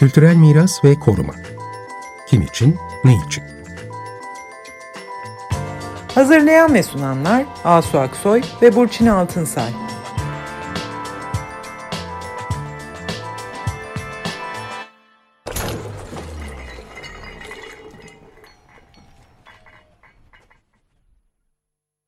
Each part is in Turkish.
Kültürel miras ve koruma. Kim için, ne için? Hazırlayan ve sunanlar Asu Aksoy ve Burçin Altınsay.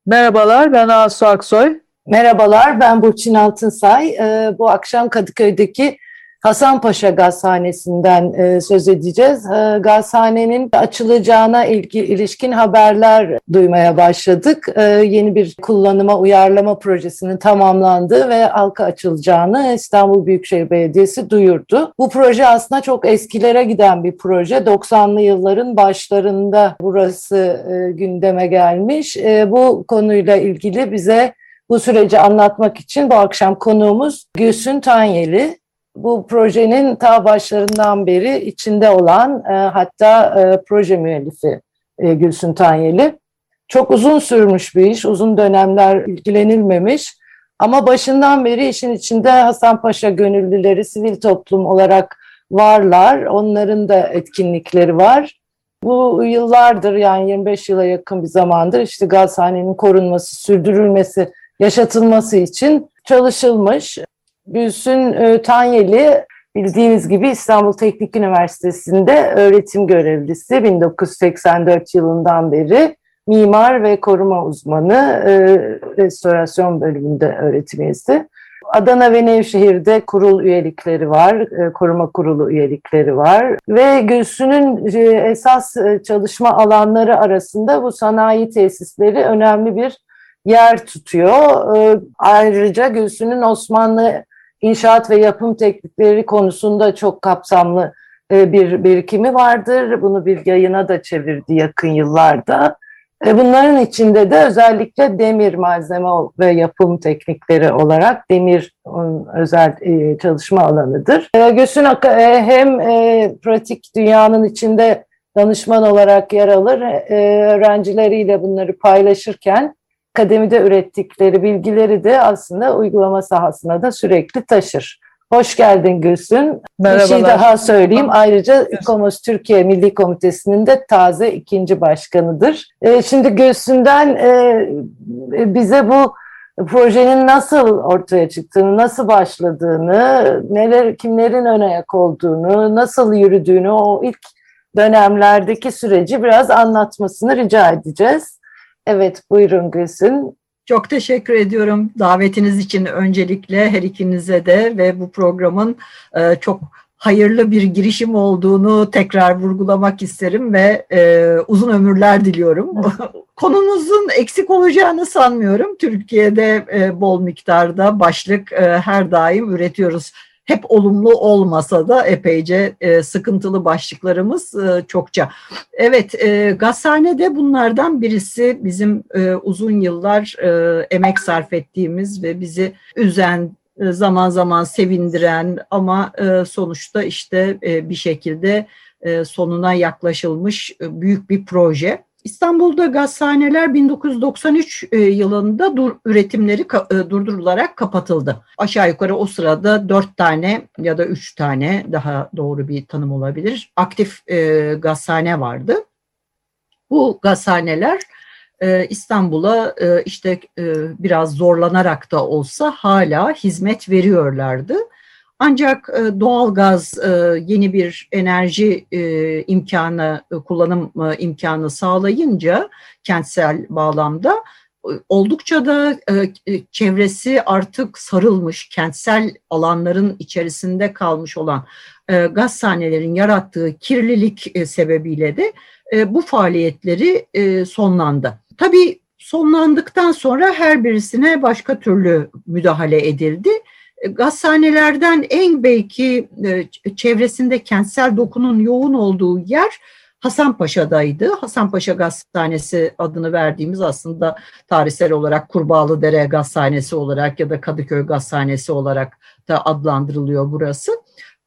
Merhabalar, ben Asu Aksoy. Merhabalar, ben Burçin Altınsay. Ee, bu akşam Kadıköy'deki Hasanpaşa Gazhanesi'nden e, söz edeceğiz. E, gazhanenin açılacağına ilgi, ilişkin haberler duymaya başladık. E, yeni bir kullanıma uyarlama projesinin tamamlandığı ve halka açılacağını İstanbul Büyükşehir Belediyesi duyurdu. Bu proje aslında çok eskilere giden bir proje. 90'lı yılların başlarında burası e, gündeme gelmiş. E, bu konuyla ilgili bize bu süreci anlatmak için bu akşam konuğumuz Gülsün Tanyeli bu projenin ta başlarından beri içinde olan e, hatta e, proje müellifi e, Gülsün Tanyeli. Çok uzun sürmüş bir iş, uzun dönemler ilgilenilmemiş. Ama başından beri işin içinde Hasanpaşa gönüllüleri sivil toplum olarak varlar. Onların da etkinlikleri var. Bu yıllardır yani 25 yıla yakın bir zamandır işte gazhanenin korunması, sürdürülmesi, yaşatılması için çalışılmış. Gülsün e, Tanyeli bildiğiniz gibi İstanbul Teknik Üniversitesi'nde öğretim görevlisi 1984 yılından beri mimar ve koruma uzmanı e, restorasyon bölümünde öğretim üyesi. Adana ve Nevşehir'de kurul üyelikleri var, e, koruma kurulu üyelikleri var ve Gülsün'ün esas çalışma alanları arasında bu sanayi tesisleri önemli bir yer tutuyor. Ayrıca Gülsün'ün Osmanlı inşaat ve yapım teknikleri konusunda çok kapsamlı e, bir birikimi vardır. Bunu bir yayına da çevirdi yakın yıllarda. E, bunların içinde de özellikle demir malzeme ve yapım teknikleri olarak demir özel e, çalışma alanıdır. Gösün hem pratik dünyanın içinde danışman olarak yer alır, öğrencileriyle bunları paylaşırken akademide ürettikleri bilgileri de aslında uygulama sahasına da sürekli taşır. Hoş geldin Gülsün. Merhabalar. Bir şey daha söyleyeyim. Ayrıca İKOMOS Türkiye Milli Komitesi'nin de taze ikinci başkanıdır. Ee, şimdi Gülsün'den e, bize bu projenin nasıl ortaya çıktığını, nasıl başladığını, neler kimlerin ön ayak olduğunu, nasıl yürüdüğünü, o ilk dönemlerdeki süreci biraz anlatmasını rica edeceğiz. Evet, buyurun Gülsün. Çok teşekkür ediyorum davetiniz için öncelikle her ikinize de ve bu programın e, çok hayırlı bir girişim olduğunu tekrar vurgulamak isterim ve e, uzun ömürler diliyorum. Konumuzun eksik olacağını sanmıyorum. Türkiye'de e, bol miktarda başlık her daim üretiyoruz hep olumlu olmasa da epeyce e, sıkıntılı başlıklarımız e, çokça. Evet, e, Gazhane de bunlardan birisi bizim e, uzun yıllar e, emek sarf ettiğimiz ve bizi üzen, e, zaman zaman sevindiren ama e, sonuçta işte e, bir şekilde sonuna yaklaşılmış büyük bir proje. İstanbul'da gazhaneler 1993 e, yılında dur, üretimleri e, durdurularak kapatıldı. Aşağı yukarı o sırada dört tane ya da üç tane daha doğru bir tanım olabilir. Aktif e, gazhane vardı. Bu gazhaneler e, İstanbul'a e, işte e, biraz zorlanarak da olsa hala hizmet veriyorlardı. Ancak e, doğalgaz e, yeni bir enerji e, imkanı, kullanım imkanı sağlayınca kentsel bağlamda oldukça da çevresi artık sarılmış, kentsel alanların içerisinde kalmış olan gaz sahnelerin yarattığı kirlilik sebebiyle de bu faaliyetleri sonlandı. Tabii sonlandıktan sonra her birisine başka türlü müdahale edildi. E, gazhanelerden en belki e, çevresinde kentsel dokunun yoğun olduğu yer Hasanpaşa'daydı. Hasanpaşa Gazhanesi adını verdiğimiz aslında tarihsel olarak Kurbağalıdere Gazhanesi olarak ya da Kadıköy Gazhanesi olarak da adlandırılıyor burası.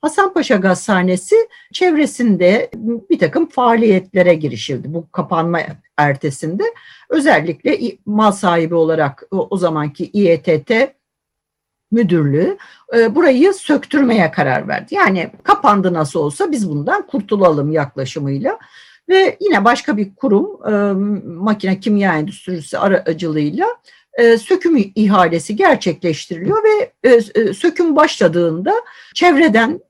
Hasanpaşa Gazhanesi çevresinde bir takım faaliyetlere girişildi bu kapanma ertesinde. Özellikle mal sahibi olarak o zamanki İETT Müdürlüğü e, burayı söktürmeye karar verdi. Yani kapandı nasıl olsa biz bundan kurtulalım yaklaşımıyla. Ve yine başka bir kurum e, makine kimya endüstrisi aracılığıyla e, söküm ihalesi gerçekleştiriliyor ve söküm başladığında çevreden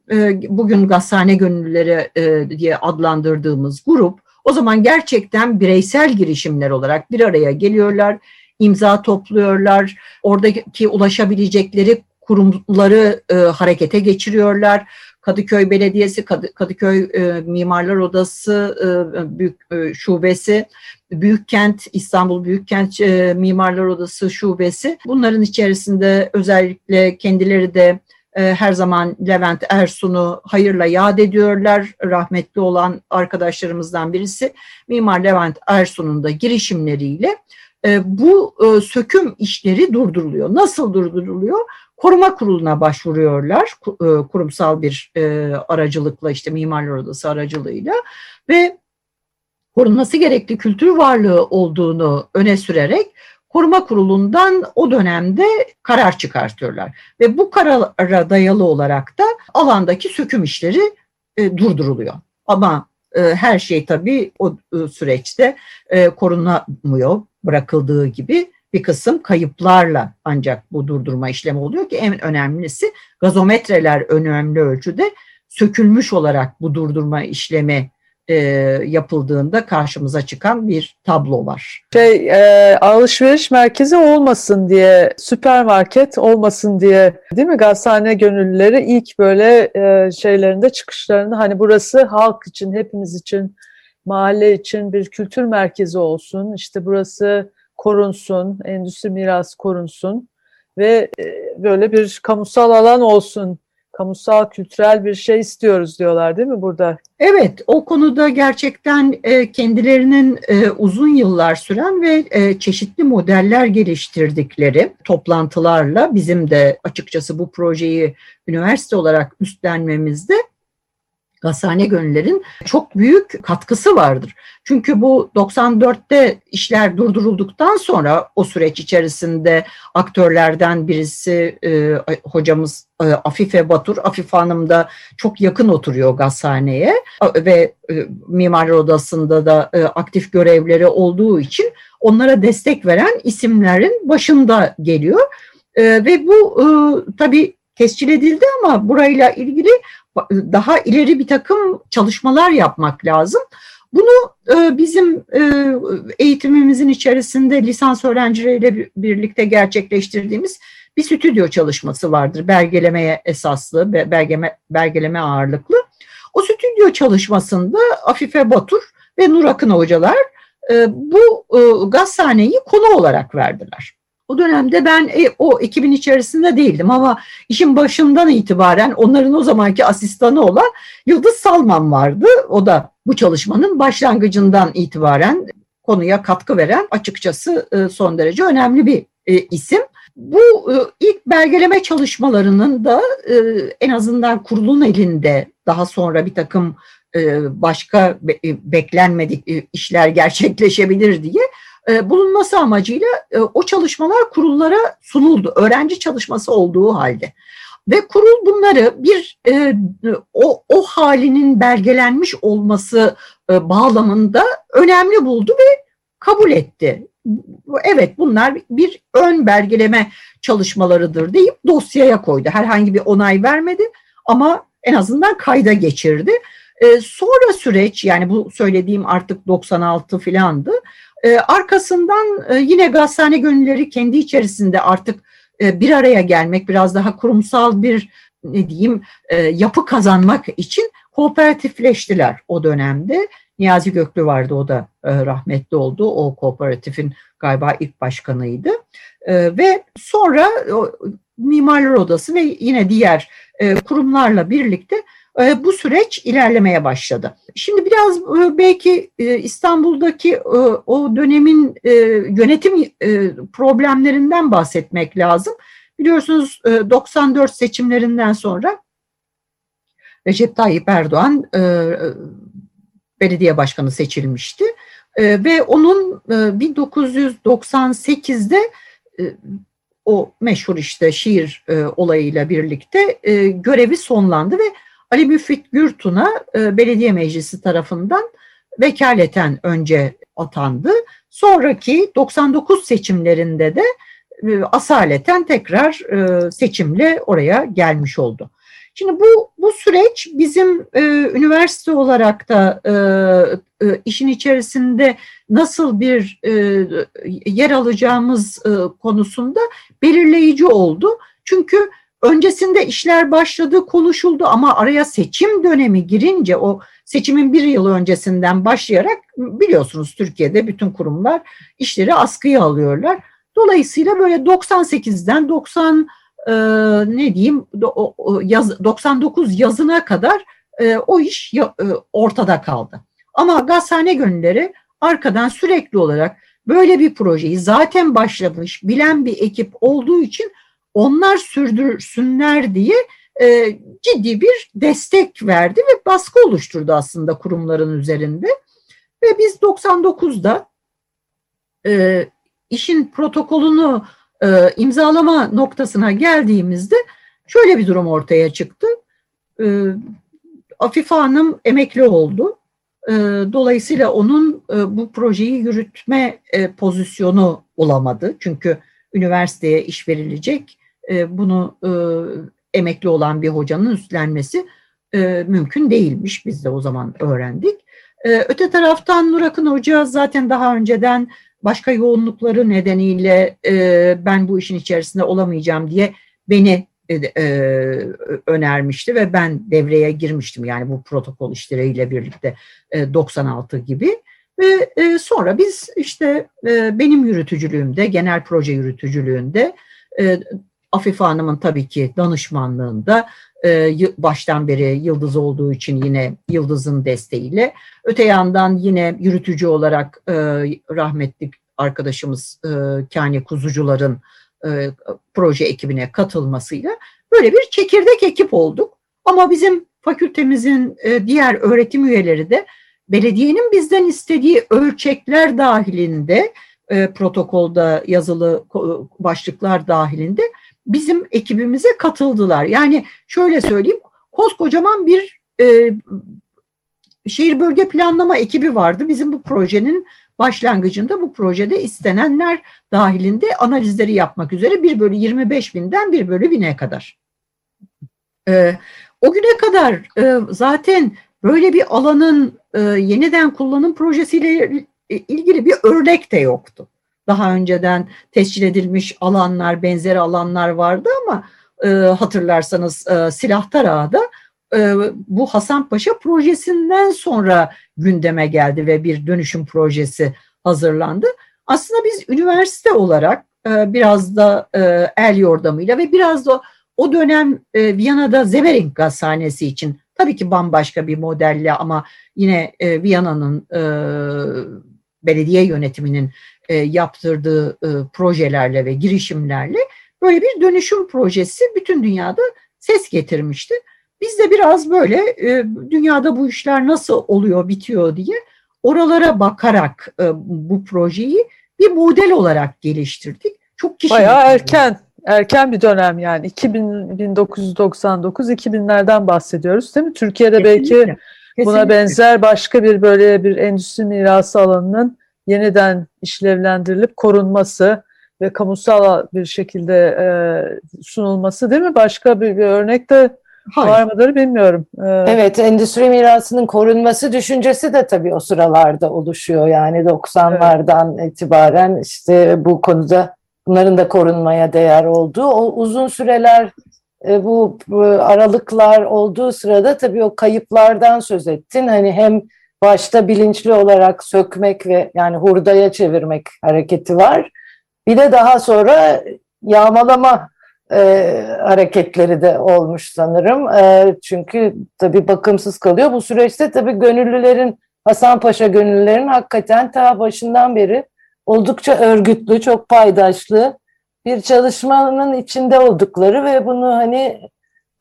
bugün gazhane gönüllüleri diye adlandırdığımız grup o zaman gerçekten bireysel girişimler olarak bir araya geliyorlar, imza topluyorlar, oradaki ulaşabilecekleri kurumları e, harekete geçiriyorlar. Kadıköy Belediyesi, Kadıköy e, Mimarlar Odası e, büyük e, şubesi, Büyükkent İstanbul Büyükkent e, Mimarlar Odası şubesi. Bunların içerisinde özellikle kendileri de e, her zaman Levent Ersun'u hayırla yad ediyorlar. Rahmetli olan arkadaşlarımızdan birisi Mimar Levent Ersun'un da girişimleriyle bu e, söküm işleri durduruluyor. Nasıl durduruluyor? Koruma kuruluna başvuruyorlar e, kurumsal bir e, aracılıkla işte Mimarlar Odası aracılığıyla ve korunması gerekli kültür varlığı olduğunu öne sürerek koruma kurulundan o dönemde karar çıkartıyorlar. Ve bu karara dayalı olarak da alandaki söküm işleri e, durduruluyor. Ama e, her şey tabii o e, süreçte e, korunamıyor bırakıldığı gibi bir kısım kayıplarla ancak bu durdurma işlemi oluyor ki en önemlisi gazometreler önemli ölçüde sökülmüş olarak bu durdurma işlemi e, yapıldığında karşımıza çıkan bir tablo var. Şey e, alışveriş merkezi olmasın diye, süpermarket olmasın diye değil mi gazhane gönüllüleri ilk böyle e, şeylerinde çıkışlarında hani burası halk için, hepimiz için, mahalle için bir kültür merkezi olsun. İşte burası korunsun, endüstri mirası korunsun ve e, böyle bir kamusal alan olsun kamusal kültürel bir şey istiyoruz diyorlar değil mi burada? Evet o konuda gerçekten e, kendilerinin e, uzun yıllar süren ve çeşitli modeller geliştirdikleri toplantılarla bizim de açıkçası bu projeyi üniversite olarak üstlenmemizde gazhane gönüllerin çok büyük katkısı vardır. Çünkü bu 94'te işler durdurulduktan sonra o süreç içerisinde aktörlerden birisi e, hocamız e, Afife Batur. Afife Hanım da çok yakın oturuyor gazhaneye ve e, Mimarlar Odası'nda da e, aktif görevleri olduğu için onlara destek veren isimlerin başında geliyor. E, ve bu e, tabii tescil edildi ama burayla ilgili daha ileri bir takım çalışmalar yapmak lazım. Bunu e, bizim e, eğitimimizin içerisinde lisans öğrencileriyle birlikte gerçekleştirdiğimiz bir stüdyo çalışması vardır. Belgelemeye esaslı, belgeme, belgeleme ağırlıklı. O stüdyo çalışmasında Afife Batur ve Nur Akın hocalar e, bu gazhaneyi konu olarak verdiler. O dönemde ben e, o ekibin içerisinde değildim ama işin başından itibaren onların o zamanki asistanı olan Yıldız Salman vardı. O da bu çalışmanın başlangıcından itibaren konuya katkı veren açıkçası e, son derece önemli bir e, isim. Bu e, ilk belgeleme çalışmalarının da e, en azından kurulun elinde daha sonra bir takım e, başka e, beklenmedik e, işler gerçekleşebilir diye bulunması amacıyla e, o çalışmalar kurullara sunuldu. Öğrenci çalışması olduğu halde. Ve kurul bunları bir e, o, o halinin belgelenmiş olması e, bağlamında önemli buldu ve kabul etti. Evet bunlar bir ön belgeleme çalışmalarıdır deyip dosyaya koydu. Herhangi bir onay vermedi ama en azından kayda geçirdi. E, sonra süreç yani bu söylediğim artık 96 filandı. E, arkasından e, yine gazhane gönülleri kendi içerisinde artık e, bir araya gelmek, biraz daha kurumsal bir ne diyeyim e, yapı kazanmak için kooperatifleştiler o dönemde. Niyazi Göklü vardı o da rahmetli oldu. O kooperatifin galiba ilk başkanıydı. Ve sonra o, Mimarlar Odası ve yine diğer kurumlarla birlikte bu süreç ilerlemeye başladı. Şimdi biraz e, belki e, İstanbul'daki o dönemin yönetim problemlerinden bahsetmek lazım. Biliyorsunuz 94 seçimlerinden sonra Recep Tayyip Erdoğan belediye başkanı seçilmişti ve onun 1998'de o meşhur işte şiir e, olayıyla birlikte e, görevi sonlandı ve Ali Müfit Gürtun'a e, belediye meclisi tarafından vekaleten önce atandı. Sonraki 99 seçimlerinde de e, asaleten tekrar e, seçimle oraya gelmiş oldu. Şimdi bu bu süreç bizim e, üniversite olarak da e, e, işin içerisinde nasıl bir e, yer alacağımız e, konusunda belirleyici oldu. Çünkü öncesinde işler başladı, konuşuldu ama araya seçim dönemi girince o seçimin bir yıl öncesinden başlayarak biliyorsunuz Türkiye'de bütün kurumlar işleri askıya alıyorlar. Dolayısıyla böyle 98'den 90 e, ne diyeyim o, o, yaz, 99 yazına kadar e, o iş ya, e, ortada kaldı. Ama gazhane gönülleri arkadan sürekli olarak böyle bir projeyi zaten başlamış bilen bir ekip olduğu için onlar sürdürsünler diye e, ciddi bir destek verdi ve baskı oluşturdu aslında kurumların üzerinde. Ve biz 99'da e, işin protokolünü e, imzalama noktasına geldiğimizde şöyle bir durum ortaya çıktı. E, Afife Hanım emekli oldu. E, dolayısıyla onun e, bu projeyi yürütme e, pozisyonu olamadı. Çünkü üniversiteye iş verilecek. E, bunu e, emekli olan bir hocanın üstlenmesi e, mümkün değilmiş. Biz de o zaman öğrendik. Öte taraftan Nur Akın Hoca zaten daha önceden başka yoğunlukları nedeniyle ben bu işin içerisinde olamayacağım diye beni önermişti ve ben devreye girmiştim yani bu protokol işleriyle birlikte e, 96 gibi ve sonra biz işte benim yürütücülüğümde genel proje yürütücülüğünde Afife Hanım'ın tabii ki danışmanlığında e, baştan beri Yıldız olduğu için yine Yıldız'ın desteğiyle. Öte yandan yine yürütücü olarak e, rahmetli arkadaşımız e, Kani Kuzucular'ın proje ekibine katılmasıyla böyle bir çekirdek ekip olduk. Ama bizim fakültemizin diğer öğretim üyeleri de belediyenin bizden istediği ölçekler dahilinde protokolda yazılı başlıklar dahilinde bizim ekibimize katıldılar. Yani şöyle söyleyeyim, koskocaman bir e, şehir bölge planlama ekibi vardı. Bizim bu projenin başlangıcında bu projede istenenler dahilinde analizleri yapmak üzere 1 bölü 25 binden 1 bölü 1000'e kadar. E, o güne kadar e, zaten böyle bir alanın e, yeniden kullanım projesiyle ilgili bir örnek de yoktu daha önceden tescil edilmiş alanlar, benzeri alanlar vardı ama e, hatırlarsanız e, Silah Tarağı'da e, bu Hasanpaşa projesinden sonra gündeme geldi ve bir dönüşüm projesi hazırlandı. Aslında biz üniversite olarak e, biraz da e, el yordamıyla ve biraz da o dönem e, Viyana'da Zevering Gazhanesi için tabii ki bambaşka bir modelle ama yine e, Viyana'nın e, belediye yönetiminin e, yaptırdığı e, projelerle ve girişimlerle böyle bir dönüşüm projesi bütün dünyada ses getirmişti. Biz de biraz böyle e, dünyada bu işler nasıl oluyor, bitiyor diye oralara bakarak e, bu projeyi bir model olarak geliştirdik. Çok kişi Bayağı erken, erken bir dönem yani 2000, 1999 2000'lerden bahsediyoruz değil mi? Türkiye'de Kesinlikle. belki buna Kesinlikle. benzer başka bir böyle bir endüstri mirası alanının yeniden işlevlendirilip korunması ve kamusal bir şekilde e, sunulması değil mi? Başka bir, bir örnek de Hayır. var mıdır bilmiyorum. Ee, evet, endüstri mirasının korunması düşüncesi de tabii o sıralarda oluşuyor. Yani 90'lardan evet. itibaren işte bu konuda bunların da korunmaya değer olduğu. O uzun süreler e, bu aralıklar olduğu sırada tabii o kayıplardan söz ettin. Hani hem başta bilinçli olarak sökmek ve yani hurdaya çevirmek hareketi var. Bir de daha sonra yağmalama e, hareketleri de olmuş sanırım. E, çünkü tabii bakımsız kalıyor. Bu süreçte tabii gönüllülerin, Hasanpaşa gönüllülerin hakikaten ta başından beri oldukça örgütlü, çok paydaşlı bir çalışmanın içinde oldukları ve bunu hani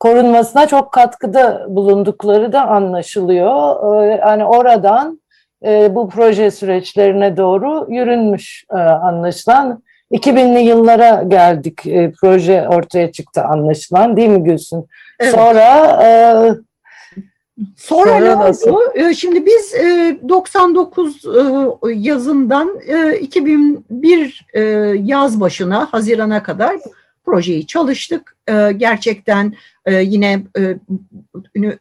korunmasına çok katkıda bulundukları da anlaşılıyor. Ee, yani oradan e, bu proje süreçlerine doğru yürünmüş e, anlaşılan. 2000'li yıllara geldik. E, proje ortaya çıktı anlaşılan değil mi Gülsün? Evet. Sonra Sonra, Sonra ne nasıl? oldu? Şimdi biz e, 99 e, yazından e, 2001 e, yaz başına, Haziran'a kadar projeyi çalıştık. E, Gerçekten e, yine e,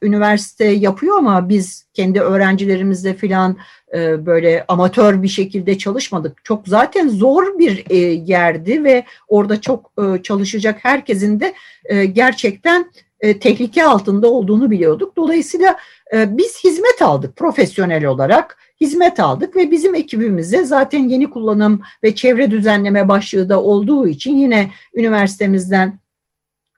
üniversite yapıyor ama biz kendi öğrencilerimizle filan e, böyle amatör bir şekilde çalışmadık. Çok zaten zor bir e, yerdi ve orada çok e, çalışacak herkesin de e, gerçekten e, tehlike altında olduğunu biliyorduk. Dolayısıyla e, biz hizmet aldık profesyonel olarak hizmet aldık ve bizim ekibimize zaten yeni kullanım ve çevre düzenleme başlığı da olduğu için yine üniversitemizden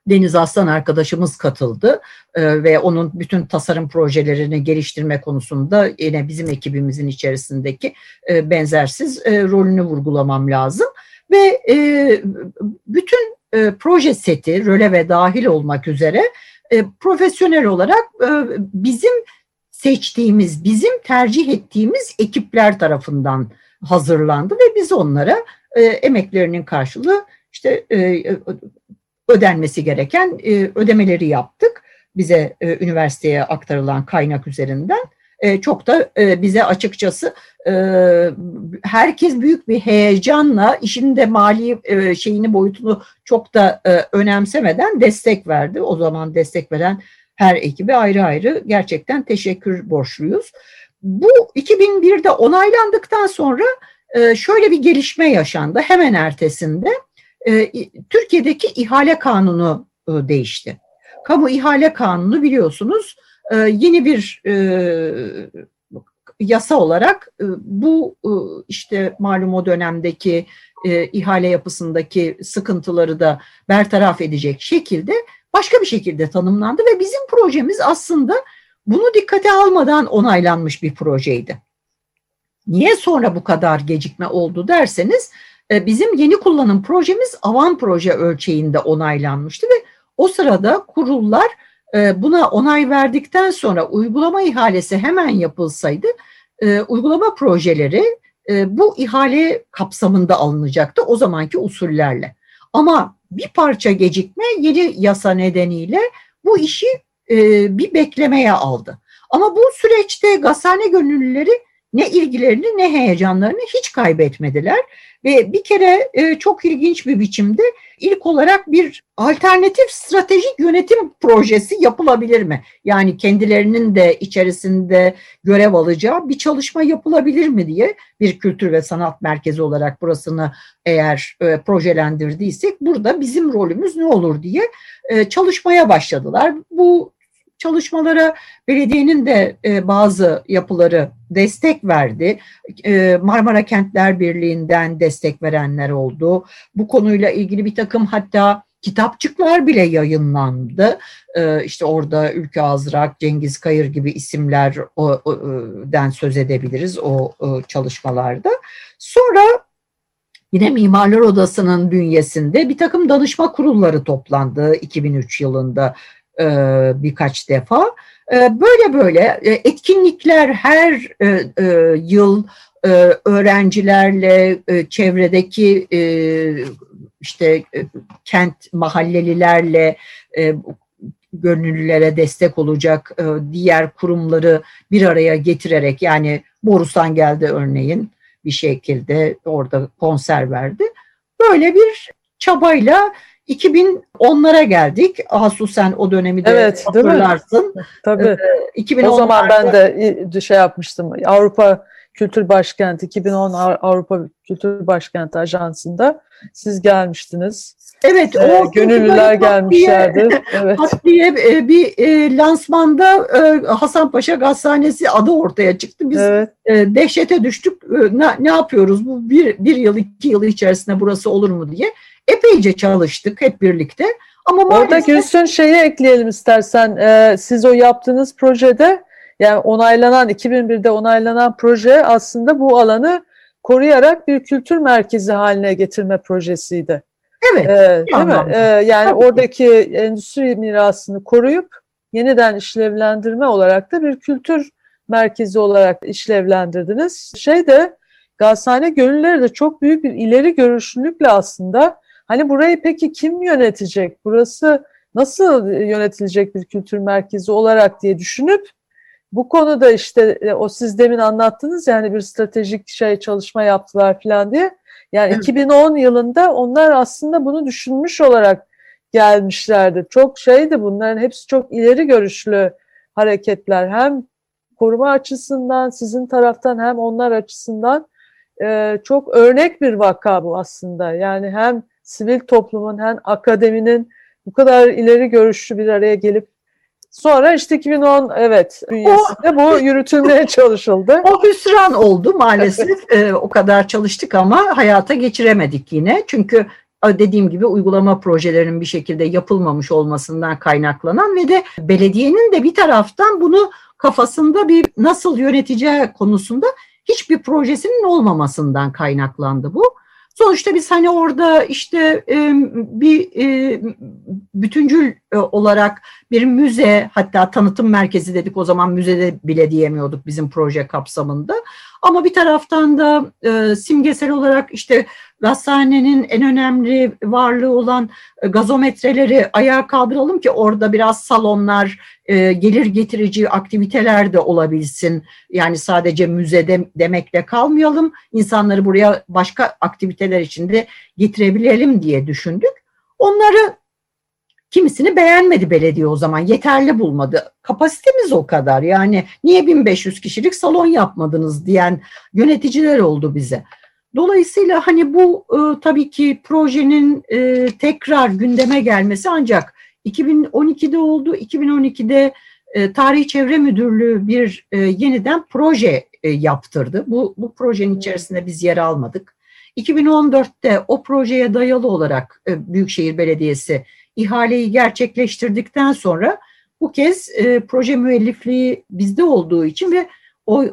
Deniz Aslan arkadaşımız katıldı e, ve onun bütün tasarım projelerini geliştirme konusunda yine bizim ekibimizin içerisindeki e, benzersiz e, rolünü vurgulamam lazım. Ve e, bütün e, proje seti röle ve dahil olmak üzere e, profesyonel olarak e, bizim seçtiğimiz, bizim tercih ettiğimiz ekipler tarafından hazırlandı ve biz onlara e, emeklerinin karşılığı işte e, ödenmesi gereken e, ödemeleri yaptık. Bize e, üniversiteye aktarılan kaynak üzerinden. E, çok da e, bize açıkçası e, herkes büyük bir heyecanla işin de mali e, şeyini boyutunu çok da e, önemsemeden destek verdi. O zaman destek veren her ekibe ayrı ayrı gerçekten teşekkür borçluyuz. Bu 2001'de onaylandıktan sonra e, şöyle bir gelişme yaşandı. Hemen ertesinde e, Türkiye'deki ihale kanunu e, değişti. Kamu ihale kanunu biliyorsunuz yeni bir yasa olarak bu işte malum o dönemdeki ihale yapısındaki sıkıntıları da bertaraf edecek şekilde başka bir şekilde tanımlandı ve bizim projemiz aslında bunu dikkate almadan onaylanmış bir projeydi. Niye sonra bu kadar gecikme oldu derseniz e, bizim yeni kullanım projemiz avan proje ölçeğinde onaylanmıştı ve o sırada kurullar e, buna onay verdikten sonra uygulama ihalesi hemen yapılsaydı e, uygulama projeleri bu ihale kapsamında alınacaktı o zamanki usullerle. Ama bir parça gecikme yeni yasa nedeniyle bu işi bir beklemeye aldı. Ama bu süreçte gazhane gönüllüleri ne ilgilerini ne heyecanlarını hiç kaybetmediler. Ve bir kere e, çok ilginç bir biçimde ilk olarak bir alternatif stratejik yönetim projesi yapılabilir mi? Yani kendilerinin de içerisinde görev alacağı bir çalışma yapılabilir mi diye bir kültür ve sanat merkezi olarak burasını eğer e, projelendirdiysek burada bizim rolümüz ne olur diye e, çalışmaya başladılar. Bu çalışmalara belediyenin de e, bazı yapıları destek verdi. E, Marmara Kentler Birliği'nden destek verenler oldu. Bu konuyla ilgili bir takım hatta kitapçıklar bile yayınlandı. E, işte orada Ülke Azrak, Cengiz Kayır gibi isimlerden söz edebiliriz o çalışmalarda. Sonra Yine Mimarlar Odası'nın bünyesinde bir takım danışma kurulları toplandı 2003 yılında e, birkaç defa. E, böyle böyle e, etkinlikler her yıl öğrencilerle çevredeki işte kent mahallelilerle gönüllülere destek olacak diğer kurumları bir araya getirerek yani Borusan geldi örneğin bir şekilde orada konser verdi. Böyle bir çabayla 2010'lara geldik. Asu sen o dönemi de evet, hatırlarsın. Tabii. Ee, o zaman ben de şey yapmıştım. Avrupa Kültür Başkenti 2010 Avrupa Kültür Başkenti Ajansı'nda siz gelmiştiniz. Evet, o ee, gönüllüler gelmişlerdi. Evet. diye e, bir e, lansmanda e, Hasanpaşa Gazhanesi adı ortaya çıktı. Biz evet. e, dehşete düştük. E, ne, ne yapıyoruz? Bu bir, bir yıl, iki yıl içerisinde burası olur mu diye epeyce çalıştık hep birlikte. Ama Orada maalesef... Gülsün şeyi ekleyelim istersen. Ee, siz o yaptığınız projede yani onaylanan 2001'de onaylanan proje aslında bu alanı koruyarak bir kültür merkezi haline getirme projesiydi. Evet. Ee, değil mi? Ee, yani Tabii. oradaki endüstri mirasını koruyup yeniden işlevlendirme olarak da bir kültür merkezi olarak işlevlendirdiniz. Şey de Gazhane gönülleri de çok büyük bir ileri görüşlülükle aslında hani burayı peki kim yönetecek? Burası nasıl yönetilecek bir kültür merkezi olarak diye düşünüp bu konuda işte e, o siz demin anlattınız yani bir stratejik şey çalışma yaptılar falan diye. Yani evet. 2010 yılında onlar aslında bunu düşünmüş olarak gelmişlerdi. Çok şeydi bunların hepsi çok ileri görüşlü hareketler. Hem koruma açısından sizin taraftan hem onlar açısından e, çok örnek bir vaka bu aslında. Yani hem sivil toplumun hem akademinin bu kadar ileri görüşlü bir araya gelip Sonra işte 2010 evet bünyesinde bu yürütülmeye çalışıldı. O hüsran oldu maalesef. ee, o kadar çalıştık ama hayata geçiremedik yine. Çünkü dediğim gibi uygulama projelerinin bir şekilde yapılmamış olmasından kaynaklanan ve de belediyenin de bir taraftan bunu kafasında bir nasıl yöneteceği konusunda hiçbir projesinin olmamasından kaynaklandı bu. Sonuçta biz hani orada işte bir bütüncül e, olarak bir müze hatta tanıtım merkezi dedik o zaman müzede bile diyemiyorduk bizim proje kapsamında. Ama bir taraftan da e, simgesel olarak işte gazhanenin en önemli varlığı olan e, gazometreleri ayağa kaldıralım ki orada biraz salonlar, e, gelir getirici aktiviteler de olabilsin. Yani sadece müzede demekle kalmayalım. İnsanları buraya başka aktiviteler için de getirebilelim diye düşündük. Onları Kimisini beğenmedi belediye o zaman. Yeterli bulmadı. Kapasitemiz o kadar. Yani niye 1500 kişilik salon yapmadınız diyen yöneticiler oldu bize. Dolayısıyla hani bu e, tabii ki projenin e, tekrar gündeme gelmesi ancak 2012'de oldu. 2012'de e, Tarihi Çevre Müdürlüğü bir e, yeniden proje e, yaptırdı. Bu, bu projenin içerisinde biz yer almadık. 2014'te o projeye dayalı olarak e, Büyükşehir Belediyesi ihaleyi gerçekleştirdikten sonra bu kez e, proje müellifliği bizde olduğu için ve o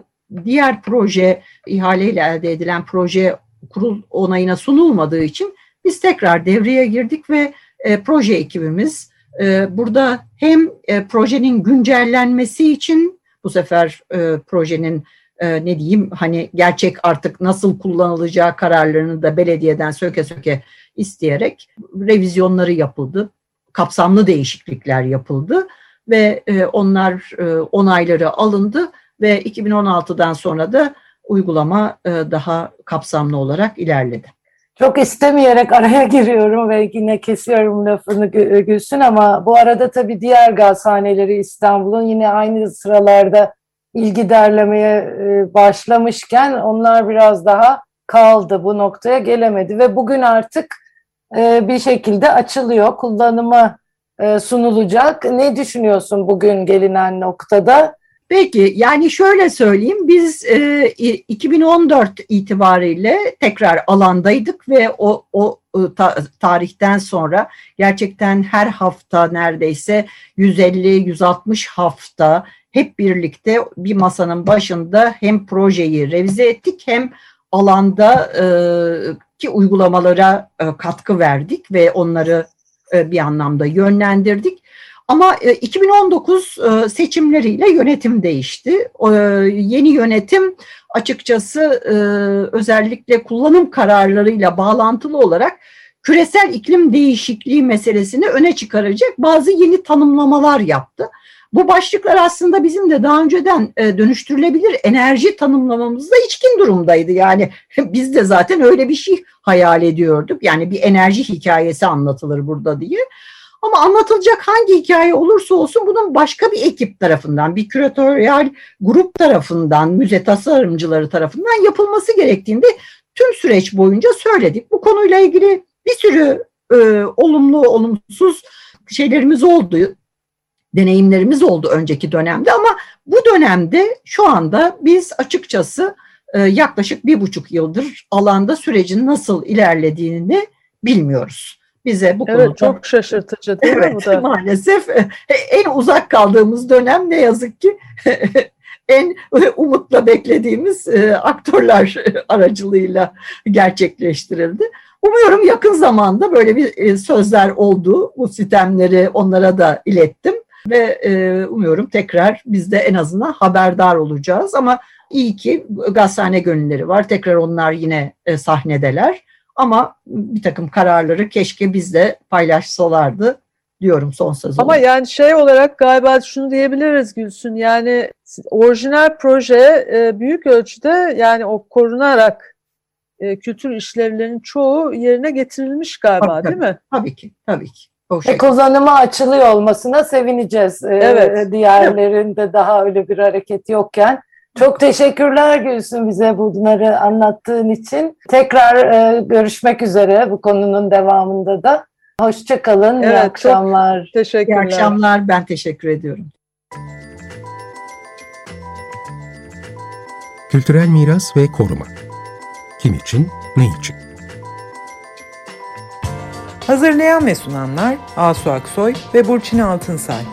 diğer proje ihaleyle elde edilen proje kurul onayına sunulmadığı için biz tekrar devreye girdik ve e, proje ekibimiz e, burada hem e, projenin güncellenmesi için bu sefer e, projenin e, ne diyeyim hani gerçek artık nasıl kullanılacağı kararlarını da belediyeden söke söke isteyerek revizyonları yapıldı. Kapsamlı değişiklikler yapıldı ve e, onlar e, onayları alındı ve 2016'dan sonra da uygulama e, daha kapsamlı olarak ilerledi. Çok istemeyerek araya giriyorum ve yine kesiyorum lafını Gülsün ama bu arada tabii diğer gazhaneleri İstanbul'un yine aynı sıralarda ilgi derlemeye e, başlamışken onlar biraz daha kaldı bu noktaya gelemedi ve bugün artık e, bir şekilde açılıyor kullanıma e, sunulacak. Ne düşünüyorsun bugün gelinen noktada? Peki yani şöyle söyleyeyim biz e, 2014 itibariyle tekrar alandaydık ve o, o ta, tarihten sonra gerçekten her hafta neredeyse 150-160 hafta hep birlikte bir masanın başında hem projeyi revize ettik hem alanda e, ki uygulamalara e, katkı verdik ve onları e, bir anlamda yönlendirdik. Ama 2019 e, e, seçimleriyle yönetim değişti. Yeni yönetim açıkçası özellikle kullanım kararlarıyla bağlantılı olarak küresel iklim değişikliği meselesini öne çıkaracak bazı yeni tanımlamalar yaptı. Bu başlıklar aslında bizim de daha önceden dönüştürülebilir enerji tanımlamamızda içkin durumdaydı. Yani biz de zaten öyle bir şey hayal ediyorduk. Yani bir enerji hikayesi anlatılır burada diye. Ama anlatılacak hangi hikaye olursa olsun bunun başka bir ekip tarafından, bir küratöryal grup tarafından, müze tasarımcıları tarafından yapılması gerektiğinde tüm süreç boyunca söyledik. Bu konuyla ilgili bir sürü e, olumlu, olumsuz şeylerimiz oldu, deneyimlerimiz oldu önceki dönemde ama bu dönemde şu anda biz açıkçası e, yaklaşık bir buçuk yıldır alanda sürecin nasıl ilerlediğini bilmiyoruz bize bu evet, konuda. çok şaşırtıcı değil evet, mi bu da? Maalesef e, en uzak kaldığımız dönem ne yazık ki en umutla beklediğimiz e, aktörler aracılığıyla gerçekleştirildi. Umuyorum yakın zamanda böyle bir e, sözler oldu. Bu sistemleri onlara da ilettim ve umuyorum tekrar biz de en azından haberdar olacağız. Ama iyi ki gazhane gönülleri var. Tekrar onlar yine e, sahnedeler. Ama bir takım kararları keşke biz de paylaşsalardı diyorum son sözüm. Ama yani şey olarak galiba şunu diyebiliriz Gülsün yani orijinal proje e, büyük ölçüde yani o korunarak e, kültür işlevlerinin çoğu yerine getirilmiş galiba Tabii, değil mi? Tabii ki, tabii ki. O E, şekilde. kozanıma açılıyor olmasına sevineceğiz. E, Evet. Diğerlerinde daha öyle bir hareket yokken. Çok teşekkürler Gülsün bize bunları anlattığın için. Tekrar e, görüşmek üzere bu konunun devamında da. Hoşçakalın, iyi Evet, çok- akşamlar. İyi Teşekkürler. akşamlar. Ben teşekkür ediyorum. Kültürel miras ve koruma. Kim için, ne için? Hazırlayan ve sunanlar Asu Aksoy ve Burçin Altınsay.